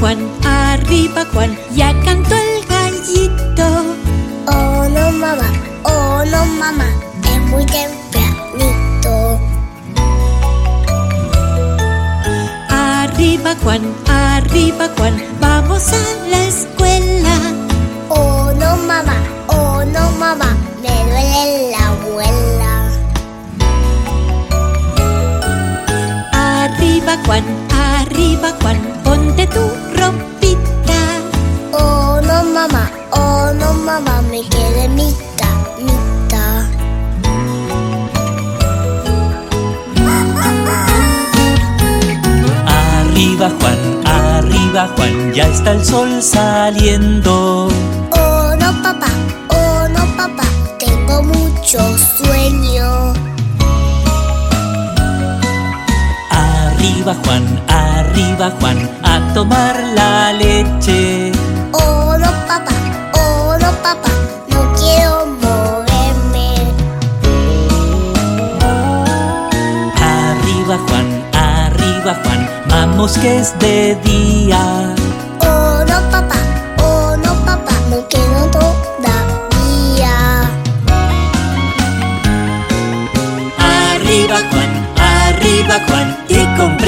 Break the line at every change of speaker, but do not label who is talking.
Juan, arriba Juan, ya cantó el gallito.
Oh no mamá, oh no mamá, es muy tempranito.
Arriba Juan, arriba Juan, vamos a la escuela.
Oh no mamá, oh no mamá, me duele la abuela.
Arriba Juan, arriba Juan, tu ropita.
Oh no mamá, oh no mamá, me quedé mi camita.
Arriba Juan, arriba Juan, ya está el sol saliendo.
Oh no papá, oh no papá, tengo mucho sueño.
Arriba Juan, arriba Juan, a tomar la leche.
Oh no papá, oh no papá, no quiero moverme.
Arriba Juan, arriba Juan, vamos que es de día.
Oh no papá, oh no papá, no quiero todavía.
Arriba Juan, arriba Juan, te compré.